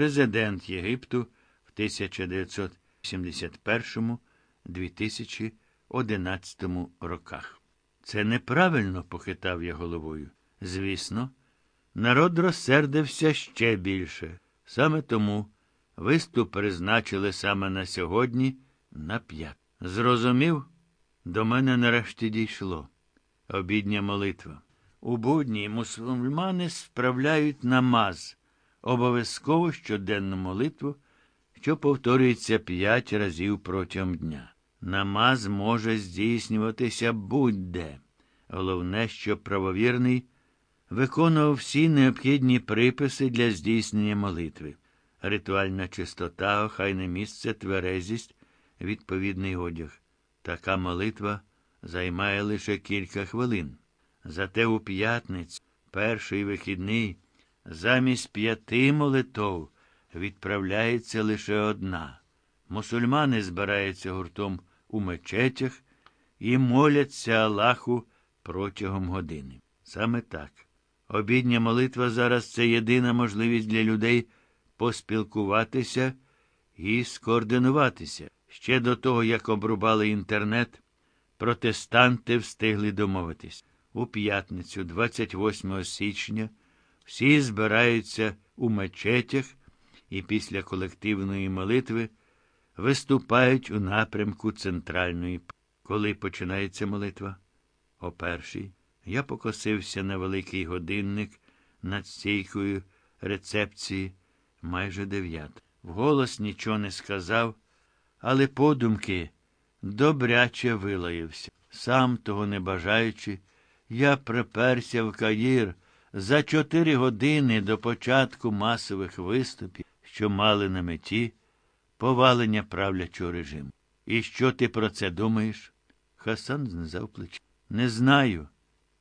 президент Єгипту в 1971-2011 роках. Це неправильно, похитав я головою. Звісно, народ розсердився ще більше. Саме тому виступ призначили саме на сьогодні, на п'ят. Зрозумів, до мене нарешті дійшло. Обідня молитва. У будні мусульмани справляють намаз, обов'язково щоденну молитву, що повторюється п'ять разів протягом дня. Намаз може здійснюватися будь-де. Головне, щоб правовірний виконував всі необхідні приписи для здійснення молитви. Ритуальна чистота, охайне місце, тверезість, відповідний одяг. Така молитва займає лише кілька хвилин. Зате у п'ятницю, перший вихідний, замість п'яти молитов відправляється лише одна. Мусульмани збираються гуртом у мечетях і моляться Аллаху протягом години. Саме так. Обідня молитва зараз це єдина можливість для людей поспілкуватися і скоординуватися. Ще до того, як обрубали інтернет, протестанти встигли домовитись. У п'ятницю, 28 січня, всі збираються у мечетях і після колективної молитви виступають у напрямку центральної. Коли починається молитва? О першій. Я покосився на великий годинник над стійкою рецепції майже дев'ят. Вголос нічого не сказав, але подумки добряче вилаявся. Сам того не бажаючи, я приперся в Каїр за чотири години до початку масових виступів, що мали на меті повалення правлячого режиму. І що ти про це думаєш? Хасан знизав плечі. Не знаю,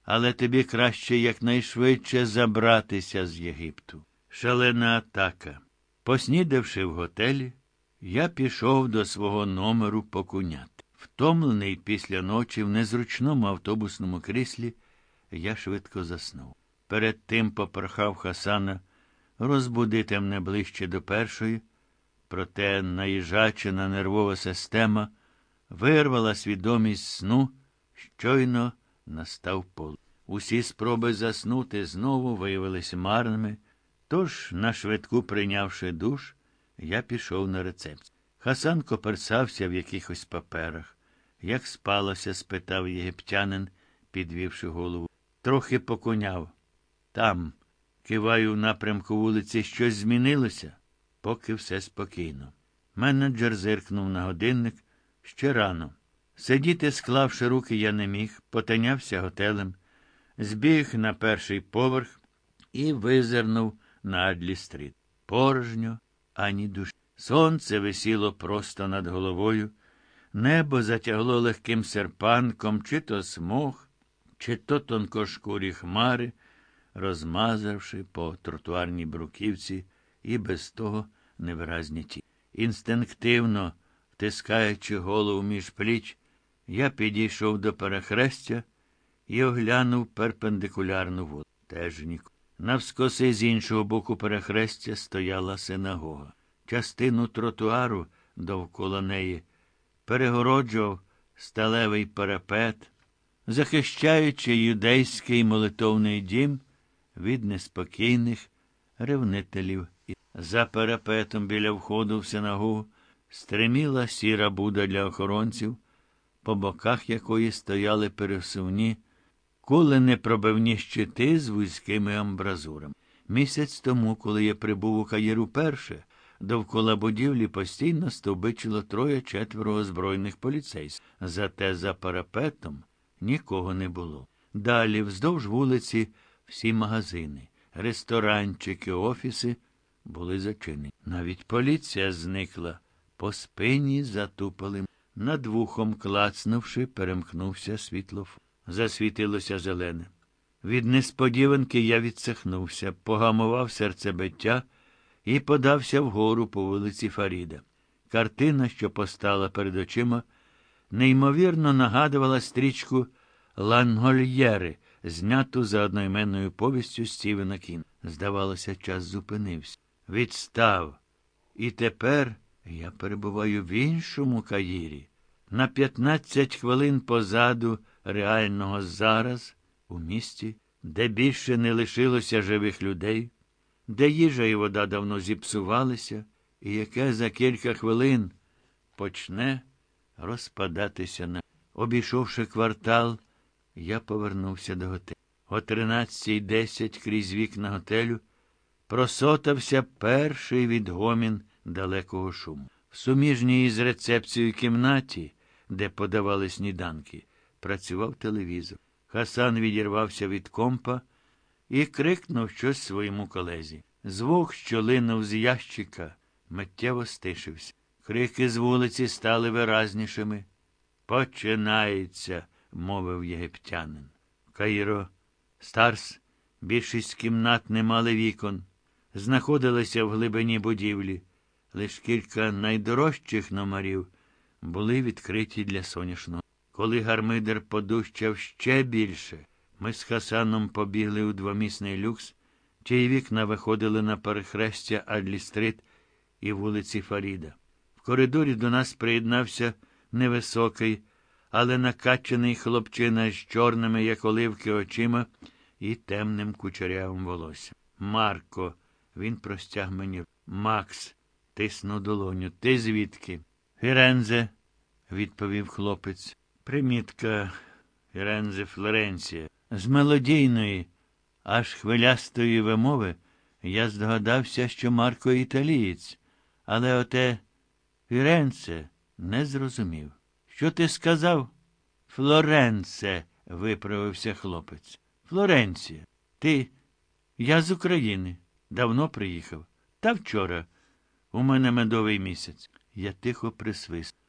але тобі краще якнайшвидше забратися з Єгипту. Шалена атака. Поснідавши в готелі, я пішов до свого номеру покуняти. Втомлений після ночі в незручному автобусному кріслі, я швидко заснув. Перед тим попрохав Хасана розбудити мене ближче до першої, проте наїжачена нервова система вирвала свідомість сну, щойно настав пол. Усі спроби заснути знову виявилися марними, тож, на швидку прийнявши душ, я пішов на рецепцію. Хасан коперсався в якихось паперах. Як спалося? спитав єгиптянин, підвівши голову. Трохи покуняв. Там, киваю в напрямку вулиці, щось змінилося, поки все спокійно. Менеджер зиркнув на годинник ще рано. Сидіти, склавши руки, я не міг, потинявся готелем, збіг на перший поверх і визирнув на Адлі-стріт. Порожньо, ані душі. Сонце висіло просто над головою, небо затягло легким серпанком, чи то смог, чи то тонкошкурі хмари, розмазавши по тротуарній бруківці і без того невиразні ті. Інстинктивно, втискаючи голову між пліч, я підійшов до перехрестя і оглянув перпендикулярну воду. Теж нікого. Навскоси з іншого боку перехрестя стояла синагога. Частину тротуару довкола неї перегороджував сталевий парапет, захищаючи юдейський молитовний дім від неспокійних ревнителів. За парапетом біля входу в синагогу стриміла сіра буда для охоронців, по боках якої стояли пересувні, коли непробивні щити з вузькими амбразурами. Місяць тому, коли я прибув у Каїру перше, довкола будівлі постійно стовбичило троє-четверо озброєних поліцейських. Зате за парапетом нікого не було. Далі, вздовж вулиці, всі магазини, ресторанчики, офіси були зачинені. Навіть поліція зникла. По спині затупали. Над вухом клацнувши, перемкнувся світлофор. Засвітилося зелене. Від несподіванки я відсахнувся, погамував серцебиття і подався вгору по вулиці Фаріда. Картина, що постала перед очима, неймовірно нагадувала стрічку Лангольєри, зняту за одноіменною повістю Стівена Кін. Здавалося, час зупинився. відстав. І тепер я перебуваю в іншому Каїрі, на 15 хвилин позаду реального зараз, у місті, де більше не лишилося живих людей, де їжа і вода давно зіпсувалися, і яке за кілька хвилин почне розпадатися на. Обійшовши квартал, я повернувся до готелю. О 13.10 крізь вікна готелю просотався перший відгомін далекого шуму. В суміжній із рецепцією кімнаті, де подавали сніданки, працював телевізор. Хасан відірвався від компа і крикнув щось своєму колезі. Звук, що линув з ящика, миттєво стишився. Крики з вулиці стали виразнішими. Починається, мовив єгиптянин. Каїро, Старс, більшість кімнат не мали вікон, знаходилися в глибині будівлі. Лиш кілька найдорожчих номерів були відкриті для сонячного. Коли гармидер подущав ще більше, ми з Хасаном побігли у двомісний люкс, чиї вікна виходили на перехрестя Адлі-стрит і вулиці Фаріда. В коридорі до нас приєднався невисокий, але накачаний хлопчина з чорними, як оливки, очима і темним кучерявим волоссям. Марко, він простяг мені. Макс, тисну долоню. Ти звідки? Фірензе, відповів хлопець. Примітка Фірензе Флоренція. З мелодійної, аж хвилястої вимови я здогадався, що Марко італієць, але оте Фіренце не зрозумів. Що ти сказав? Флоренце, виправився хлопець. Флоренція. Ти. Я з України. Давно приїхав. Та вчора. У мене медовий місяць. Я тихо присвист.